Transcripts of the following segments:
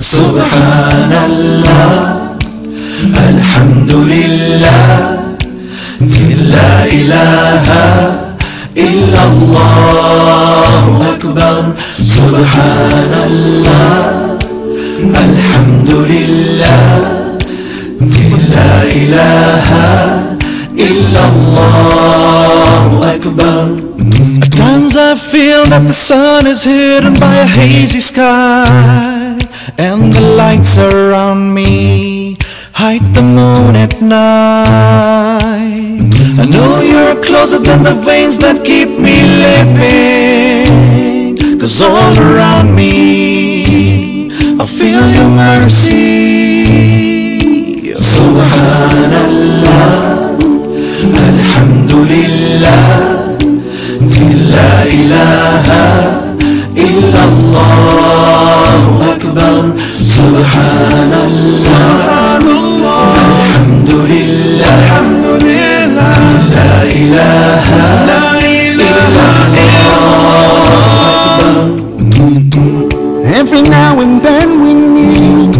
سبحان الله الحمد لله لا إله إلا الله أكبر. سبحان الله الحمد لله لا إله إلا الله أكبر. At times I feel that the sun is hidden by a hazy sky. and the lights around me hide the moon at night. I know you're closer than the veins that keep me living, cause all around me I feel your mercy. Subhanallah, Alhamdulillah, La ilaha illallah. سبحان الله الحمد لله الحمد لله لا إله إلا Every now and then we need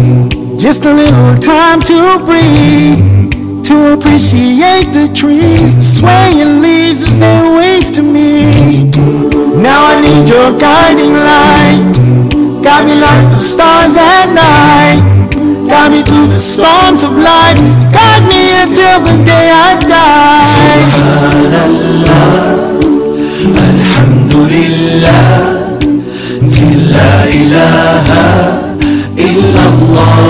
just a little time to breathe, to appreciate the trees, the swaying leaves as they wave to me. Now I need your guiding Like the stars at night, guide me through the storms of life, guide me until the day I die. لا إله إلا الله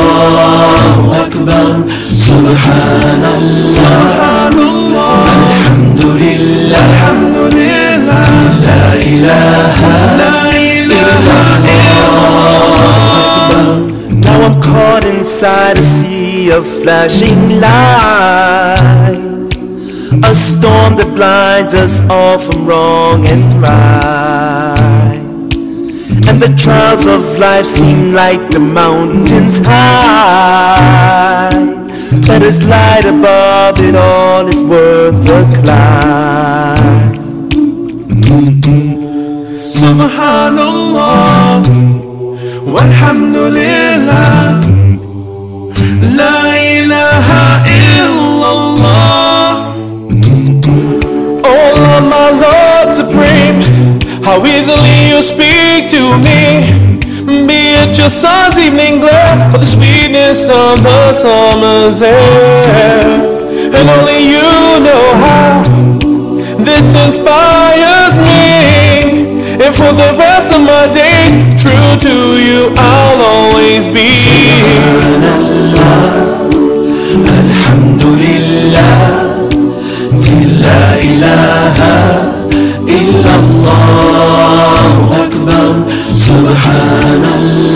inside a sea of flashing light. A storm that blinds us all from wrong and right. And the trials of life seem like the mountains high. But His light above it all is worth the climb. Subhanallah Walhamdulillah Oh my Lord supreme How easily you speak to me. Be it your sun's evening glow Or the sweetness of the summer's air. And only you know how This inspires me. And for the rest of my days, true to you, I'll always be. الحمد لله لا إله إلا الله أكبر سبحان الله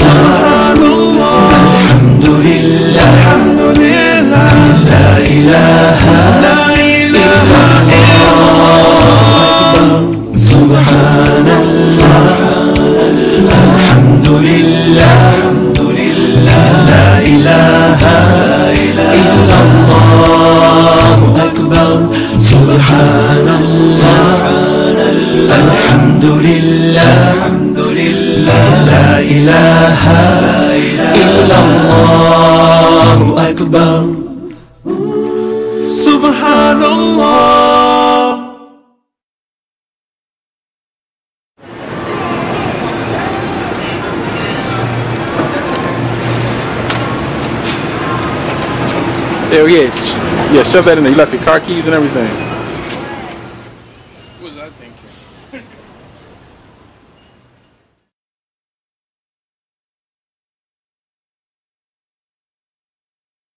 الحمد لله الحمد لله لا إله إلا الله أكبر سبحان الله Hell yeah. Sh- Yeah, shove that in there. You left your car keys and everything.